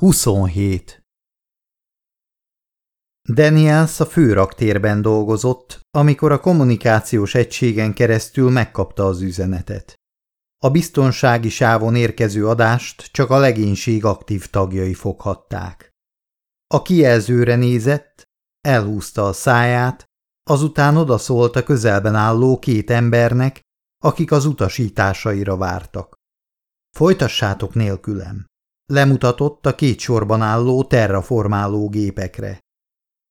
27. Daniels a főraktérben dolgozott, amikor a kommunikációs egységen keresztül megkapta az üzenetet. A biztonsági sávon érkező adást csak a legénység aktív tagjai foghatták. A kijelzőre nézett, elhúzta a száját, azután odaszólt a közelben álló két embernek, akik az utasításaira vártak. Folytassátok nélkülem. Lemutatott a két sorban álló terraformáló gépekre.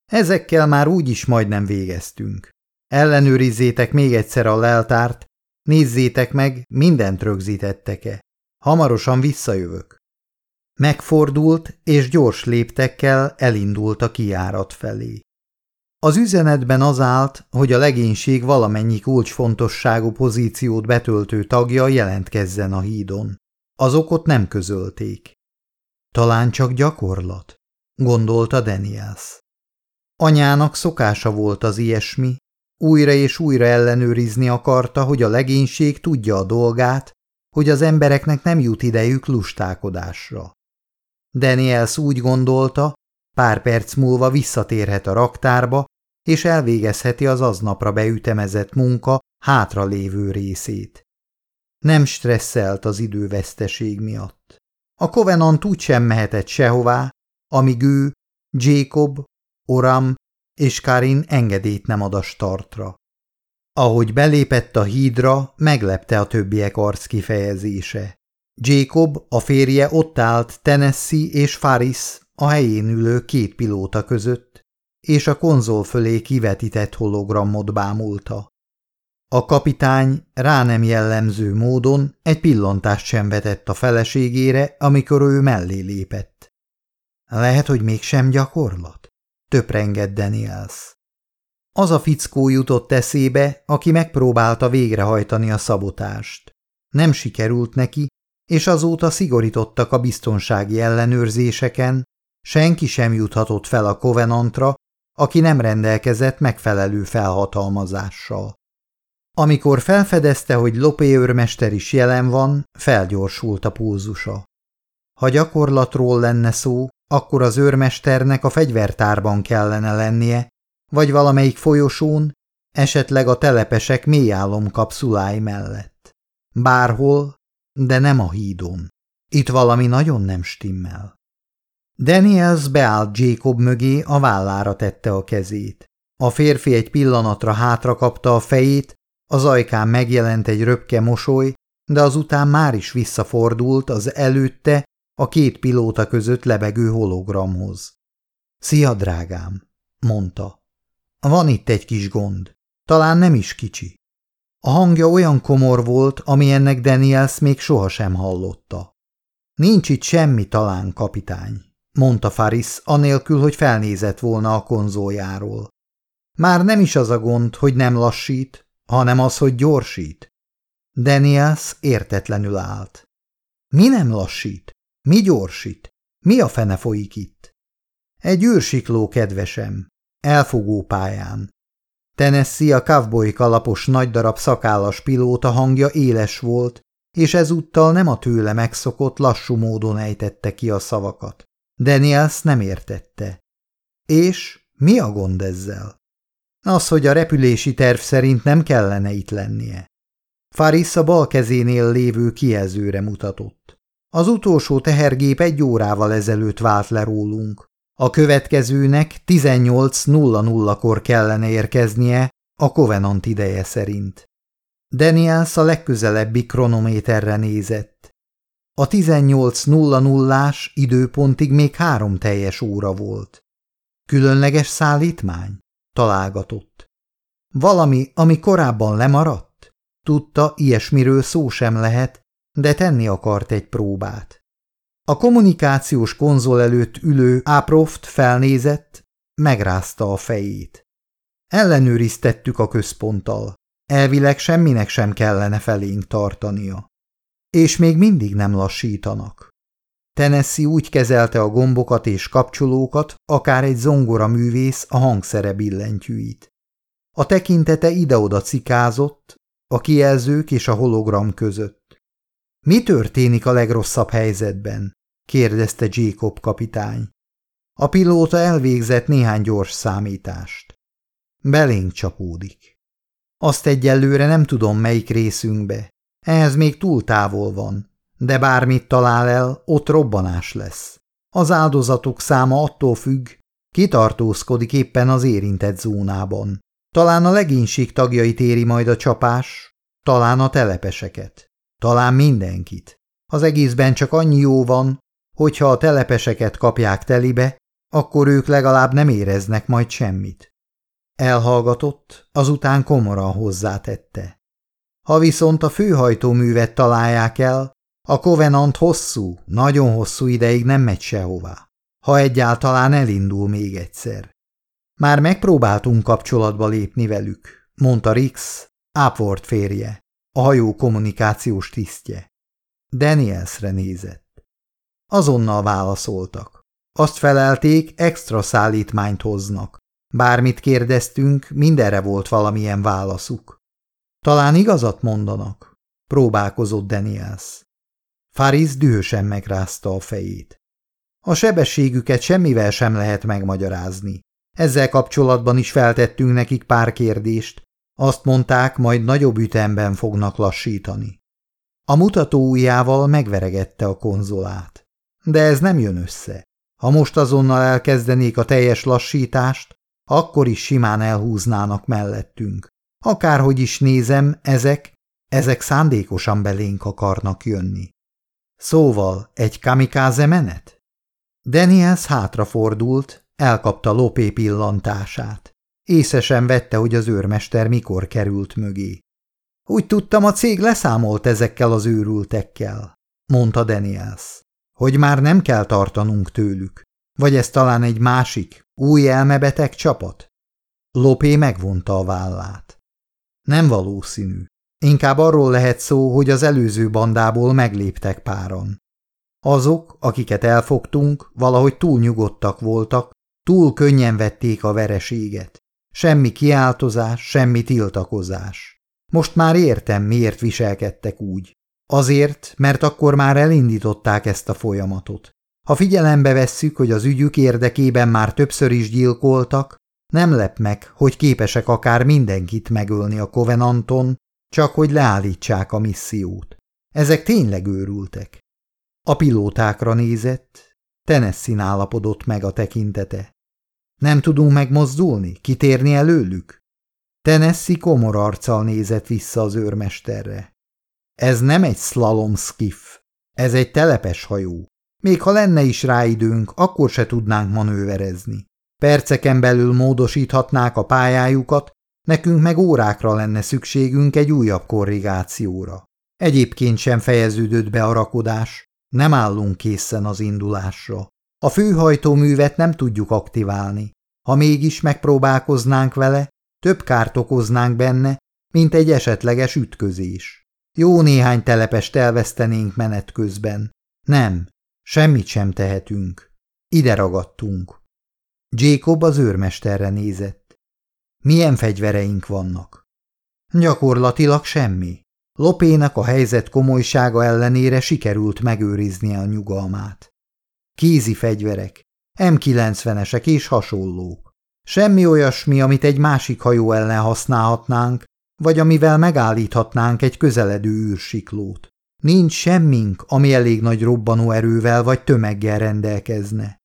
Ezekkel már úgy is majdnem végeztünk. Ellenőrizzétek még egyszer a leltárt, nézzétek meg, mindent rögzítettek-e. Hamarosan visszajövök. Megfordult, és gyors léptekkel elindult a kiárat felé. Az üzenetben az állt, hogy a legénység valamennyi kulcsfontosságú pozíciót betöltő tagja jelentkezzen a hídon. Az okot nem közölték. Talán csak gyakorlat, gondolta Daniels. Anyának szokása volt az ilyesmi, újra és újra ellenőrizni akarta, hogy a legénység tudja a dolgát, hogy az embereknek nem jut idejük lustákodásra. Daniels úgy gondolta, pár perc múlva visszatérhet a raktárba, és elvégezheti az aznapra beütemezett munka hátra lévő részét. Nem stresszelt az időveszteség miatt. A Covenant úgy sem mehetett sehová, amíg ő, Jacob, Oram és Karin engedélyt nem ad a startra. Ahogy belépett a hídra, meglepte a többiek arc kifejezése. Jacob, a férje ott állt Tennessee és Faris a helyén ülő két pilóta között, és a konzol fölé kivetített hologramot bámulta. A kapitány rá nem jellemző módon egy pillantást sem vetett a feleségére, amikor ő mellé lépett. Lehet, hogy mégsem gyakorlat? Töprengett Daniels. Az a fickó jutott eszébe, aki megpróbálta végrehajtani a szabotást. Nem sikerült neki, és azóta szigorítottak a biztonsági ellenőrzéseken, senki sem juthatott fel a kovenantra, aki nem rendelkezett megfelelő felhatalmazással. Amikor felfedezte, hogy Lopé őrmester is jelen van, felgyorsult a pulzusa. Ha gyakorlatról lenne szó, akkor az őrmesternek a fegyvertárban kellene lennie, vagy valamelyik folyosón, esetleg a telepesek mélyálom kapszulái mellett. Bárhol, de nem a hídon. Itt valami nagyon nem stimmel. Daniels beállt Jacob mögé, a vállára tette a kezét. A férfi egy pillanatra hátra kapta a fejét, az ajkán megjelent egy röpke mosoly, de azután már is visszafordult az előtte a két pilóta között lebegő hologramhoz. – Szia, drágám! – mondta. – Van itt egy kis gond. Talán nem is kicsi. A hangja olyan komor volt, ami ennek Daniels még sohasem hallotta. – Nincs itt semmi talán, kapitány – mondta Faris, anélkül, hogy felnézett volna a konzoljáról. Már nem is az a gond, hogy nem lassít, hanem az, hogy gyorsít. Daniels értetlenül állt. Mi nem lassít? Mi gyorsít? Mi a fene folyik itt? Egy űrsikló, kedvesem, elfogó pályán. Tennessee a cowboy kalapos nagy darab szakállas pilóta hangja éles volt, és ezúttal nem a tőle megszokott lassú módon ejtette ki a szavakat. Daniels nem értette. És mi a gond ezzel? Az, hogy a repülési terv szerint nem kellene itt lennie. Faris a bal kezénél lévő kijelzőre mutatott. Az utolsó tehergép egy órával ezelőtt vált le rólunk. A következőnek 18.00-kor kellene érkeznie a Covenant ideje szerint. Daniels a legközelebbi kronométerre nézett. A 18.00-ás időpontig még három teljes óra volt. Különleges szállítmány? Találgatott. Valami, ami korábban lemaradt? Tudta, ilyesmiről szó sem lehet, de tenni akart egy próbát. A kommunikációs konzol előtt ülő Áproft felnézett, megrázta a fejét. Ellenőriztettük a központtal. Elvileg semminek sem kellene felénk tartania. És még mindig nem lassítanak. Tennessee úgy kezelte a gombokat és kapcsolókat, akár egy zongora művész a hangszere billentyűit. A tekintete ide-oda cikázott, a kijelzők és a hologram között. Mi történik a legrosszabb helyzetben? kérdezte Jacob kapitány. A pilóta elvégzett néhány gyors számítást. Belénk csapódik. Azt egyelőre nem tudom, melyik részünkbe. Ehhez még túl távol van, de bármit talál el, ott robbanás lesz. Az áldozatok száma attól függ, kitartózkodik éppen az érintett zónában. Talán a legénység tagjait éri majd a csapás, talán a telepeseket, talán mindenkit. Az egészben csak annyi jó van, hogyha a telepeseket kapják telibe, akkor ők legalább nem éreznek majd semmit. Elhallgatott, azután komoran hozzátette. Ha viszont a főhajtóművet találják el, a Covenant hosszú, nagyon hosszú ideig nem megy sehová, ha egyáltalán elindul még egyszer. Már megpróbáltunk kapcsolatba lépni velük, mondta Rix, Upward férje, a hajó kommunikációs tisztje. Danielsre nézett. Azonnal válaszoltak. Azt felelték, extra szállítmányt hoznak. Bármit kérdeztünk, mindenre volt valamilyen válaszuk. Talán igazat mondanak, próbálkozott Daniels. Faris dühösen megrázta a fejét. A sebességüket semmivel sem lehet megmagyarázni. Ezzel kapcsolatban is feltettünk nekik pár kérdést. Azt mondták, majd nagyobb ütemben fognak lassítani. A mutató ujjával megveregette a konzolát. De ez nem jön össze. Ha most azonnal elkezdenék a teljes lassítást, akkor is simán elhúznának mellettünk. Akárhogy is nézem, ezek, ezek szándékosan belénk akarnak jönni. Szóval egy kamikáze menet? Daniels hátrafordult, elkapta Lopé pillantását. Észesen vette, hogy az őrmester mikor került mögé. Úgy tudtam, a cég leszámolt ezekkel az őrültekkel, mondta Daniels, hogy már nem kell tartanunk tőlük. Vagy ez talán egy másik, új elmebeteg csapat? Lopé megvonta a vállát. Nem valószínű. Inkább arról lehet szó, hogy az előző bandából megléptek páran. Azok, akiket elfogtunk, valahogy túl nyugodtak voltak, túl könnyen vették a vereséget. Semmi kiáltozás, semmi tiltakozás. Most már értem, miért viselkedtek úgy. Azért, mert akkor már elindították ezt a folyamatot. Ha figyelembe vesszük, hogy az ügyük érdekében már többször is gyilkoltak, nem lep meg, hogy képesek akár mindenkit megölni a Covenanton, csak hogy leállítsák a missziót. Ezek tényleg őrültek. A pilótákra nézett, Tennessee állapodott meg a tekintete. Nem tudunk megmozdulni, kitérni előlük? Tennessee komor arccal nézett vissza az őrmesterre. Ez nem egy slalom skiff, ez egy telepes hajó. Még ha lenne is rá időnk, akkor se tudnánk manőverezni. Perceken belül módosíthatnák a pályájukat, nekünk meg órákra lenne szükségünk egy újabb korrigációra. Egyébként sem fejeződött be a rakodás, nem állunk készen az indulásra. A főhajtóművet nem tudjuk aktiválni. Ha mégis megpróbálkoznánk vele, több kárt okoznánk benne, mint egy esetleges ütközés. Jó néhány telepest elvesztenénk menet közben. Nem, semmit sem tehetünk. Ide ragadtunk. Jacob az őrmesterre nézett. Milyen fegyvereink vannak? Gyakorlatilag semmi. Lopénak a helyzet komolysága ellenére sikerült megőriznie a nyugalmát. Kézi fegyverek, M90-esek és hasonlók. Semmi olyasmi, amit egy másik hajó ellen használhatnánk, vagy amivel megállíthatnánk egy közeledő űrsiklót. Nincs semmink, ami elég nagy robbanó erővel vagy tömeggel rendelkezne.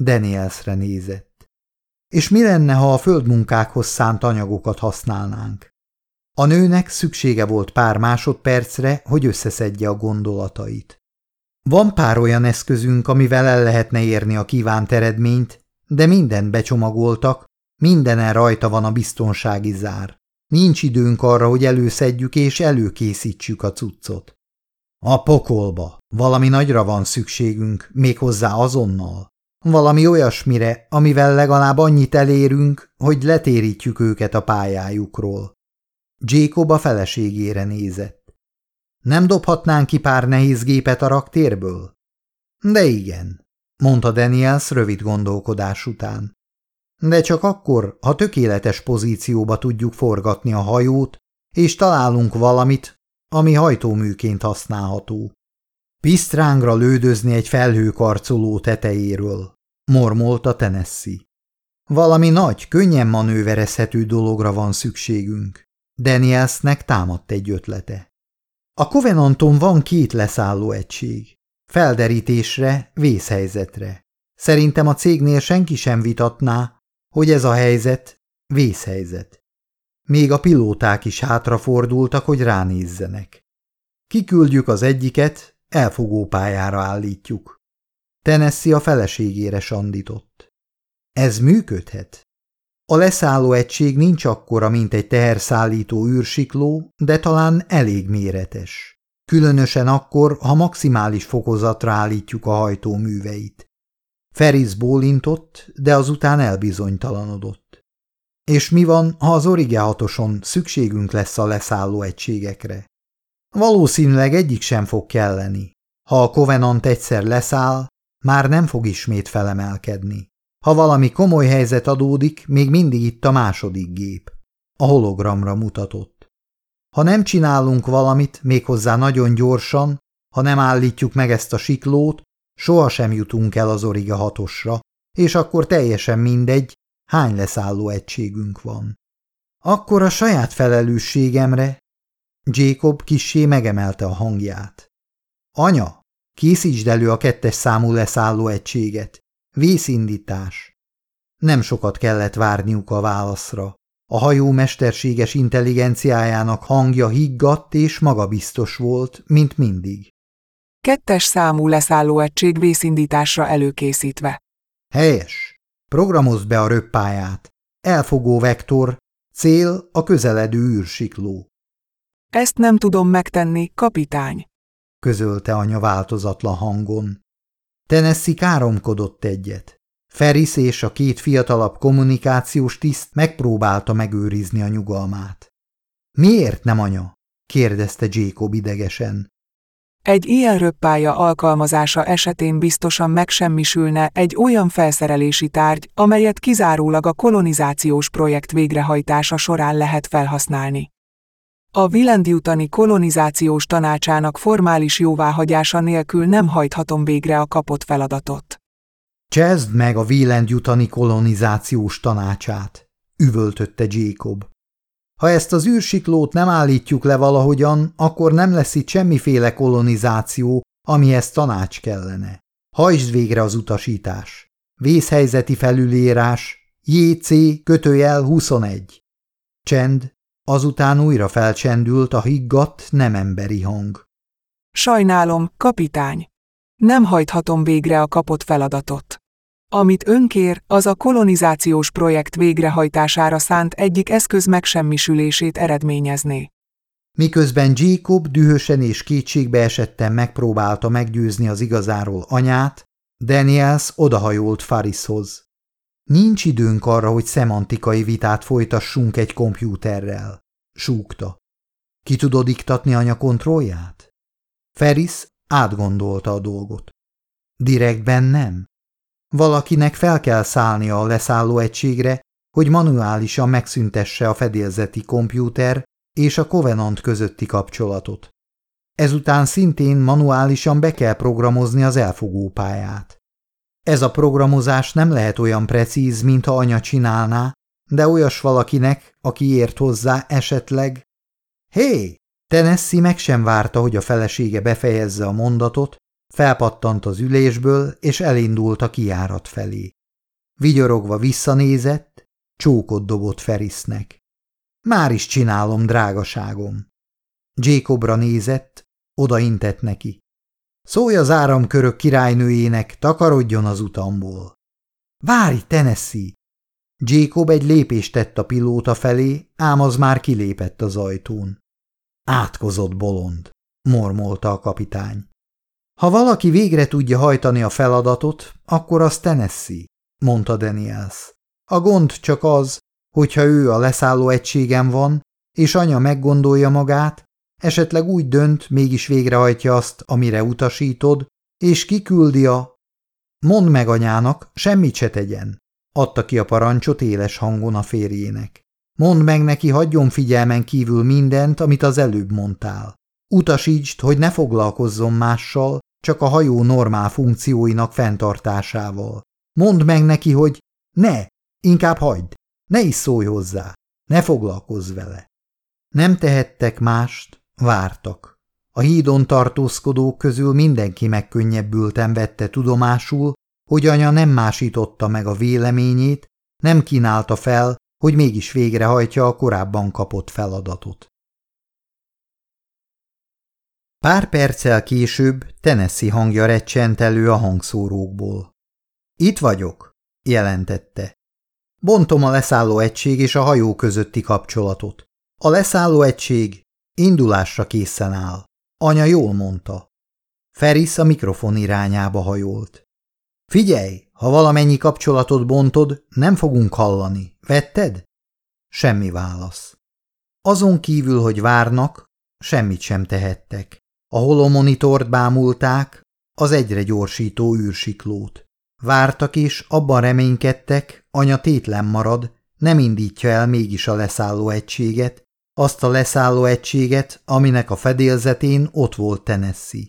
Danielsre nézett. És mi lenne, ha a földmunkákhoz szánt anyagokat használnánk? A nőnek szüksége volt pár másodpercre, hogy összeszedje a gondolatait. Van pár olyan eszközünk, amivel el lehetne érni a kívánt eredményt, de mindent becsomagoltak, mindenen rajta van a biztonsági zár. Nincs időnk arra, hogy előszedjük és előkészítsük a cuccot. A pokolba. Valami nagyra van szükségünk, méghozzá azonnal. Valami olyasmire, amivel legalább annyit elérünk, hogy letérítjük őket a pályájukról. Jacob a feleségére nézett. Nem dobhatnánk ki pár nehéz gépet a raktérből? De igen, mondta Daniels rövid gondolkodás után. De csak akkor, ha tökéletes pozícióba tudjuk forgatni a hajót, és találunk valamit, ami hajtóműként használható. Pisztrángra lődözni egy felhőkarcoló tetejéről, mormolta Tennessee. Valami nagy, könnyen manőverezhető dologra van szükségünk. Danielsnek támadt egy ötlete. A Covenanton van két leszálló egység. Felderítésre, vészhelyzetre. Szerintem a cégnél senki sem vitatná, hogy ez a helyzet vészhelyzet. Még a pilóták is hátrafordultak, hogy ránézzenek. Kiküldjük az egyiket, elfogópályára állítjuk. Tennessee a feleségére sandított. Ez működhet? A leszálló egység nincs akkora, mint egy teherszállító űrsikló, de talán elég méretes. Különösen akkor, ha maximális fokozatra állítjuk a hajtóműveit. Ferris bólintott, de azután elbizonytalanodott. És mi van, ha az Orige hatoson szükségünk lesz a leszálló egységekre? Valószínűleg egyik sem fog kelleni. Ha a Covenant egyszer leszáll, már nem fog ismét felemelkedni. Ha valami komoly helyzet adódik, még mindig itt a második gép. A hologramra mutatott. Ha nem csinálunk valamit, méghozzá nagyon gyorsan, ha nem állítjuk meg ezt a siklót, sohasem jutunk el az Origa hatosra, és akkor teljesen mindegy, hány leszálló egységünk van. Akkor a saját felelősségemre Jacob kissé megemelte a hangját. Anya, készítsd elő a kettes számú leszálló egységet. Vészindítás. Nem sokat kellett várniuk a válaszra. A hajó mesterséges intelligenciájának hangja higgadt és magabiztos volt, mint mindig. Kettes számú leszálló egység vészindításra előkészítve. Helyes. Programozd be a röppáját. Elfogó vektor, cél a közeledő űrsikló. Ezt nem tudom megtenni, kapitány, közölte anya változatlan hangon. Tennessee káromkodott egyet. Ferris és a két fiatalabb kommunikációs tiszt megpróbálta megőrizni a nyugalmát. Miért nem, anya? kérdezte Jacob idegesen. Egy ilyen röppája alkalmazása esetén biztosan megsemmisülne egy olyan felszerelési tárgy, amelyet kizárólag a kolonizációs projekt végrehajtása során lehet felhasználni. A Vilendjutani kolonizációs tanácsának formális jóváhagyása nélkül nem hajthatom végre a kapott feladatot. Csezd meg a Vilendjutani kolonizációs tanácsát, üvöltötte Jacob. Ha ezt az űrsiklót nem állítjuk le valahogyan, akkor nem lesz itt semmiféle kolonizáció, amihez tanács kellene. Hajtsd végre az utasítás. Vészhelyzeti felülírás, JC kötőjel 21. Csend, Azután újra felcsendült a higgadt, nem emberi hang. Sajnálom, kapitány. Nem hajthatom végre a kapott feladatot. Amit önkér, az a kolonizációs projekt végrehajtására szánt egyik eszköz megsemmisülését eredményezné. Miközben Jacob dühösen és kétségbe esetten megpróbálta meggyőzni az igazáról anyát, Daniels odahajolt Farishoz. Nincs időnk arra, hogy szemantikai vitát folytassunk egy kompjúterrel, súgta. Ki tudod iktatni anya kontrollját? Ferris átgondolta a dolgot. Direktben nem. Valakinek fel kell szállnia a leszálló egységre, hogy manuálisan megszüntesse a fedélzeti kompjúter és a Covenant közötti kapcsolatot. Ezután szintén manuálisan be kell programozni az elfogópályát. Ez a programozás nem lehet olyan precíz, mintha anya csinálná, de olyas valakinek, aki ért hozzá esetleg. Hé! Tennessee meg sem várta, hogy a felesége befejezze a mondatot, felpattant az ülésből, és elindult a kiárat felé. Vigyorogva visszanézett, csókot dobott Ferisnek. Már is csinálom, drágaságom. Jacobra nézett, odaintett neki. Szólj az áramkörök királynőjének, takarodjon az utamból. Várj, Tennessee! Jacob egy lépést tett a pilóta felé, ám az már kilépett az ajtón. Átkozott bolond, mormolta a kapitány. Ha valaki végre tudja hajtani a feladatot, akkor az Tennessee, mondta Daniels. A gond csak az, hogyha ő a leszálló egységem van, és anya meggondolja magát, Esetleg úgy dönt, mégis végrehajtja azt, amire utasítod, és kiküldi a... Mondd meg anyának, semmit se tegyen, adta ki a parancsot éles hangon a férjének. Mondd meg neki, hagyjon figyelmen kívül mindent, amit az előbb mondtál. Utasítsd, hogy ne foglalkozzon mással, csak a hajó normál funkcióinak fenntartásával. Mondd meg neki, hogy ne, inkább hagyd, ne is szólj hozzá, ne foglalkozz vele. Nem tehettek mást, vártak. A hídon tartózkodók közül mindenki megkönnyebbülten vette tudomásul, hogy anya nem másította meg a véleményét, nem kínálta fel, hogy mégis végrehajtja a korábban kapott feladatot. Pár perccel később Tennessee hangja recsent elő a hangszórókból. Itt vagyok, jelentette. Bontom a leszálló egység és a hajó közötti kapcsolatot. A leszálló egység indulásra készen áll. Anya jól mondta. Feris a mikrofon irányába hajolt. Figyelj, ha valamennyi kapcsolatot bontod, nem fogunk hallani. Vetted? Semmi válasz. Azon kívül, hogy várnak, semmit sem tehettek. A holomonitort bámulták, az egyre gyorsító űrsiklót. Vártak és abban reménykedtek, anya tétlen marad, nem indítja el mégis a leszálló egységet, azt a leszálló egységet, aminek a fedélzetén ott volt Tennessee.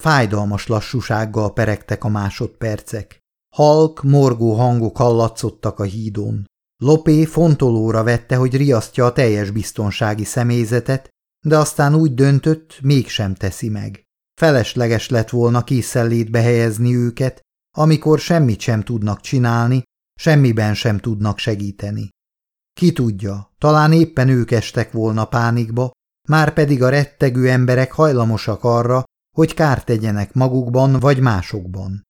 Fájdalmas lassúsággal peregtek a másodpercek. Halk, morgó hangok hallatszottak a hídon. Lopé fontolóra vette, hogy riasztja a teljes biztonsági személyzetet, de aztán úgy döntött, mégsem teszi meg. Felesleges lett volna készenlétbe helyezni őket, amikor semmit sem tudnak csinálni, semmiben sem tudnak segíteni. Ki tudja, talán éppen ők estek volna pánikba, már pedig a rettegő emberek hajlamosak arra, hogy kárt tegyenek magukban vagy másokban.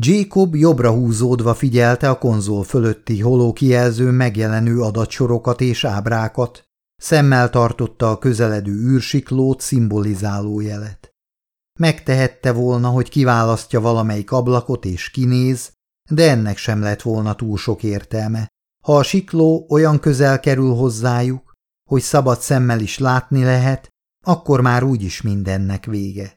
Jacob jobbra húzódva figyelte a konzol fölötti holókijelzőn megjelenő adatsorokat és ábrákat, szemmel tartotta a közeledő űrsiklót szimbolizáló jelet. Megtehette volna, hogy kiválasztja valamelyik ablakot és kinéz, de ennek sem lett volna túl sok értelme. Ha a sikló olyan közel kerül hozzájuk, hogy szabad szemmel is látni lehet, akkor már úgyis mindennek vége.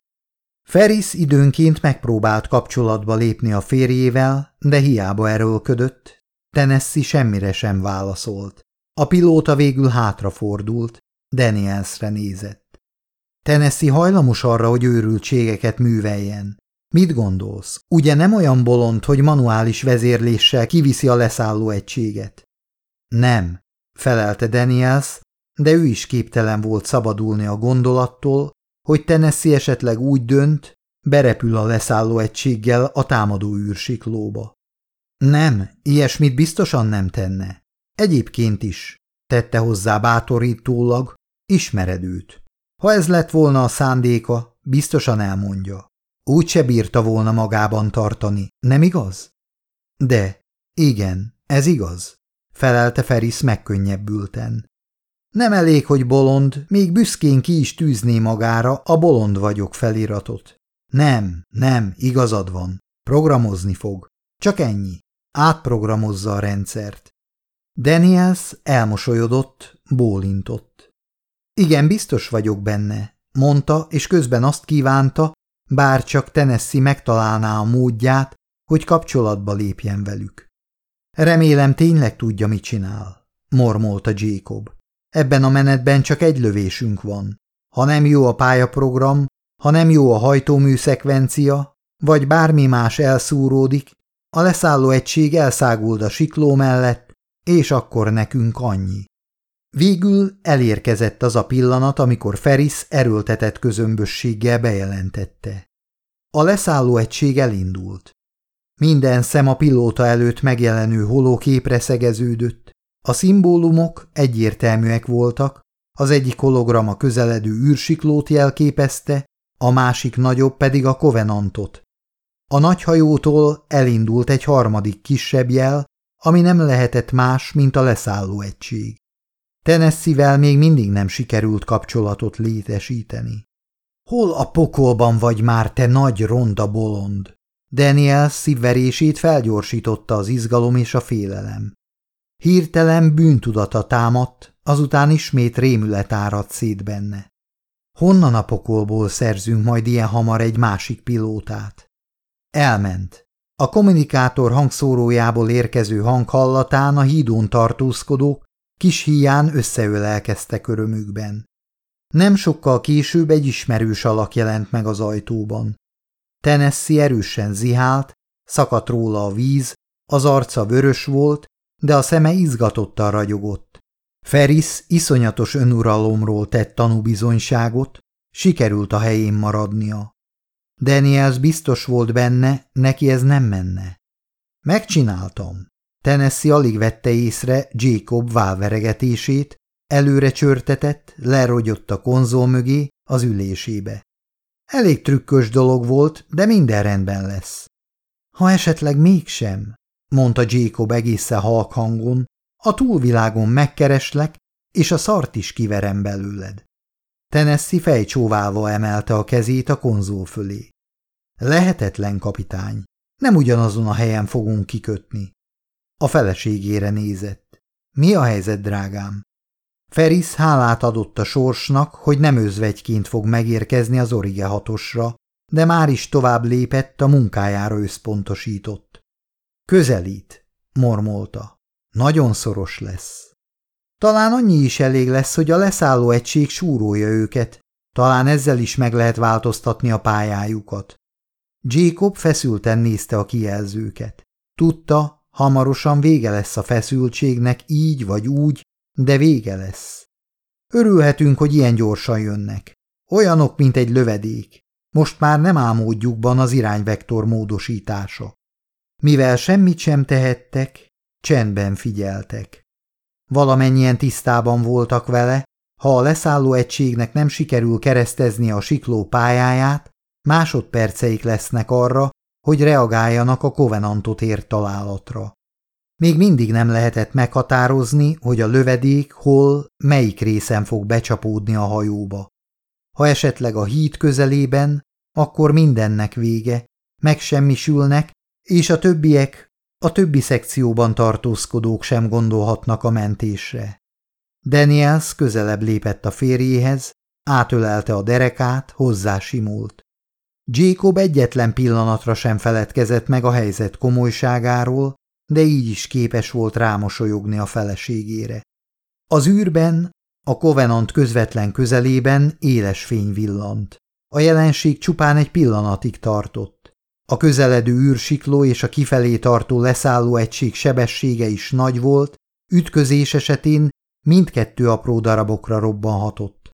Ferris időnként megpróbált kapcsolatba lépni a férjével, de hiába erőlködött, Tennessee semmire sem válaszolt. A pilóta végül hátrafordult, Danielsre nézett. Tennessee hajlamos arra, hogy őrültségeket műveljen. Mit gondolsz? Ugye nem olyan bolond, hogy manuális vezérléssel kiviszi a leszálló egységet? Nem, felelte Daniels, de ő is képtelen volt szabadulni a gondolattól, hogy Tennessee esetleg úgy dönt, berepül a leszálló egységgel a támadó űrsiklóba. Nem, ilyesmit biztosan nem tenne. Egyébként is, tette hozzá bátorítólag, ismered őt. Ha ez lett volna a szándéka, biztosan elmondja. Úgy se bírta volna magában tartani, nem igaz? De, igen, ez igaz, felelte Feris megkönnyebbülten. Nem elég, hogy bolond, még büszkén ki is tűzné magára a bolond vagyok feliratot. Nem, nem, igazad van. Programozni fog. Csak ennyi. Átprogramozza a rendszert. Daniels elmosolyodott, bólintott. Igen, biztos vagyok benne, mondta, és közben azt kívánta, bár csak Tennessee megtalálná a módját, hogy kapcsolatba lépjen velük. Remélem tényleg tudja, mit csinál, mormolta Jacob. Ebben a menetben csak egy lövésünk van. Ha nem jó a pályaprogram, ha nem jó a hajtóműszekvencia, vagy bármi más elszúródik, a leszálló egység elszáguld a sikló mellett, és akkor nekünk annyi. Végül elérkezett az a pillanat, amikor Feris erőltetett közömbösséggel bejelentette. A leszálló egység elindult. Minden szem a pilóta előtt megjelenő holóképre szegeződött. A szimbólumok egyértelműek voltak, az egyik hologram a közeledő űrsiklót jelképezte, a másik nagyobb pedig a kovenantot. A nagyhajótól elindult egy harmadik kisebb jel, ami nem lehetett más, mint a leszálló egység. Tennessee-vel még mindig nem sikerült kapcsolatot létesíteni. Hol a pokolban vagy már, te nagy ronda bolond? Daniel szívverését felgyorsította az izgalom és a félelem. Hirtelen bűntudata támadt, azután ismét rémület áradt szét benne. Honnan a pokolból szerzünk majd ilyen hamar egy másik pilótát? Elment. A kommunikátor hangszórójából érkező hang hallatán a hídón tartózkodók kis híján összeölelkeztek örömükben. Nem sokkal később egy ismerős alak jelent meg az ajtóban. Tennessee erősen zihált, szakadt róla a víz, az arca vörös volt, de a szeme izgatottan ragyogott. Ferris iszonyatos önuralomról tett tanúbizonyságot, sikerült a helyén maradnia. Daniels biztos volt benne, neki ez nem menne. Megcsináltam. Tennessee alig vette észre Jacob válveregetését, előre csörtetett, lerogyott a konzol mögé, az ülésébe. Elég trükkös dolog volt, de minden rendben lesz. Ha esetleg mégsem, mondta Jacob egészen halk hangon, a túlvilágon megkereslek, és a szart is kiverem belőled. Tennessee fejcsóválva emelte a kezét a konzol fölé. Lehetetlen, kapitány. Nem ugyanazon a helyen fogunk kikötni. A feleségére nézett. Mi a helyzet, drágám? Feris hálát adott a sorsnak, hogy nem özvegyként fog megérkezni az Orige hatosra, de már is tovább lépett, a munkájára összpontosított. Közelít, mormolta. Nagyon szoros lesz. Talán annyi is elég lesz, hogy a leszálló egység súrolja őket, talán ezzel is meg lehet változtatni a pályájukat. Jacob feszülten nézte a kijelzőket. Tudta, hamarosan vége lesz a feszültségnek így vagy úgy, de vége lesz. Örülhetünk, hogy ilyen gyorsan jönnek. Olyanok, mint egy lövedék. Most már nem álmódjukban az irányvektor módosítása. Mivel semmit sem tehettek, csendben figyeltek. Valamennyien tisztában voltak vele, ha a leszálló egységnek nem sikerül keresztezni a sikló pályáját, másodperceik lesznek arra, hogy reagáljanak a kovenantot ért találatra. Még mindig nem lehetett meghatározni, hogy a lövedék hol, melyik részen fog becsapódni a hajóba. Ha esetleg a híd közelében, akkor mindennek vége, megsemmisülnek, és a többiek, a többi szekcióban tartózkodók sem gondolhatnak a mentésre. Daniels közelebb lépett a férjéhez, átölelte a derekát, hozzá simult. Jacob egyetlen pillanatra sem feledkezett meg a helyzet komolyságáról, de így is képes volt rámosolyogni a feleségére. Az űrben, a Covenant közvetlen közelében éles fény villant. A jelenség csupán egy pillanatig tartott. A közeledő űrsikló és a kifelé tartó leszálló egység sebessége is nagy volt, ütközés esetén mindkettő apró darabokra robbanhatott.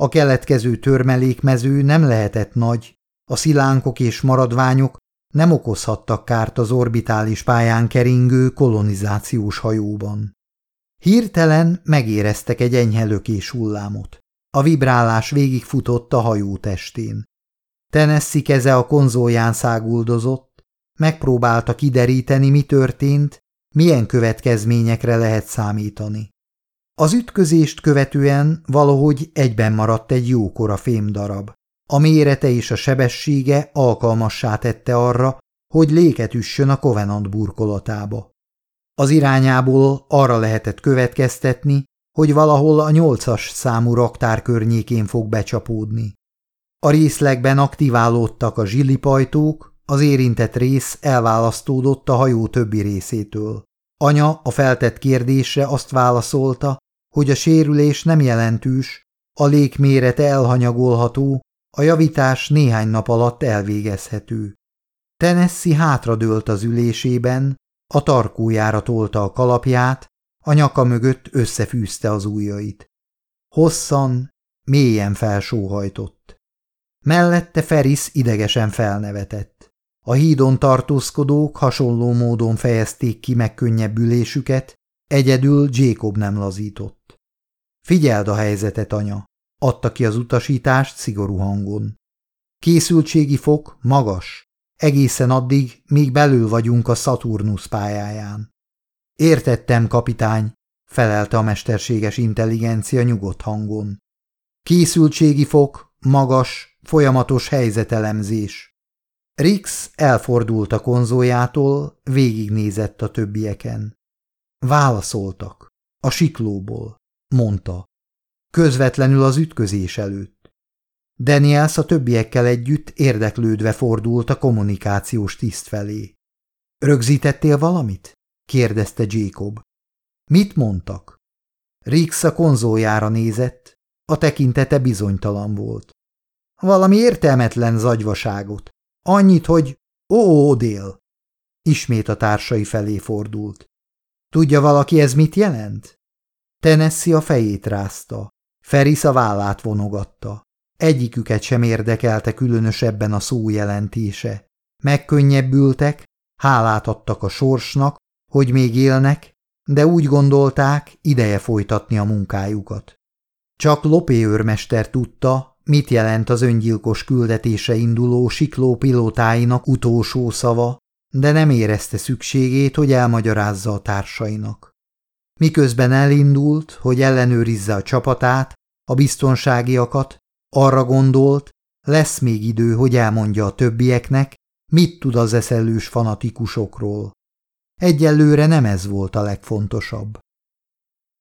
A keletkező törmelékmező nem lehetett nagy, a szilánkok és maradványok nem okozhattak kárt az orbitális pályán keringő kolonizációs hajóban. Hirtelen megéreztek egy enyhe hullámot. A vibrálás végigfutott a hajó testén. Tennessee keze a konzolján száguldozott, megpróbálta kideríteni, mi történt, milyen következményekre lehet számítani. Az ütközést követően valahogy egyben maradt egy jókora fémdarab. A mérete és a sebessége alkalmassá tette arra, hogy léket üssön a Covenant burkolatába. Az irányából arra lehetett következtetni, hogy valahol a nyolcas számú raktár környékén fog becsapódni. A részlegben aktiválódtak a zsillipajtók, az érintett rész elválasztódott a hajó többi részétől. Anya a feltett kérdésre azt válaszolta, hogy a sérülés nem jelentős, a légmérete elhanyagolható, a javítás néhány nap alatt elvégezhető. Tennessee hátradőlt az ülésében, a tarkójára tolta a kalapját, a nyaka mögött összefűzte az ujjait. Hosszan, mélyen felsóhajtott. Mellette Feris idegesen felnevetett. A hídon tartózkodók hasonló módon fejezték ki megkönnyebbülésüket, egyedül Jacob nem lazított. Figyeld a helyzetet, anya, adta ki az utasítást szigorú hangon. Készültségi fok magas, egészen addig, míg belül vagyunk a Saturnus pályáján. Értettem, kapitány, felelte a mesterséges intelligencia nyugodt hangon. Készültségi fok, magas, folyamatos helyzetelemzés. Rix elfordult a konzoljától, végignézett a többieken. Válaszoltak. A siklóból, mondta. Közvetlenül az ütközés előtt. Daniels a többiekkel együtt érdeklődve fordult a kommunikációs tiszt felé. Rögzítettél valamit? kérdezte Jacob. Mit mondtak? Rix a konzoljára nézett, a tekintete bizonytalan volt. Valami értelmetlen zagyvaságot. Annyit, hogy ó, dél. Ismét a társai felé fordult. Tudja valaki, ez mit jelent? Tennessee a fejét rázta. Ferris a vállát vonogatta. Egyiküket sem érdekelte különösebben a szó jelentése. Megkönnyebbültek, hálát adtak a sorsnak, hogy még élnek, de úgy gondolták, ideje folytatni a munkájukat. Csak Lopé őrmester tudta, mit jelent az öngyilkos küldetése induló sikló pilótáinak utolsó szava, de nem érezte szükségét, hogy elmagyarázza a társainak. Miközben elindult, hogy ellenőrizze a csapatát, a biztonságiakat, arra gondolt, lesz még idő, hogy elmondja a többieknek, mit tud az eszelős fanatikusokról. Egyelőre nem ez volt a legfontosabb.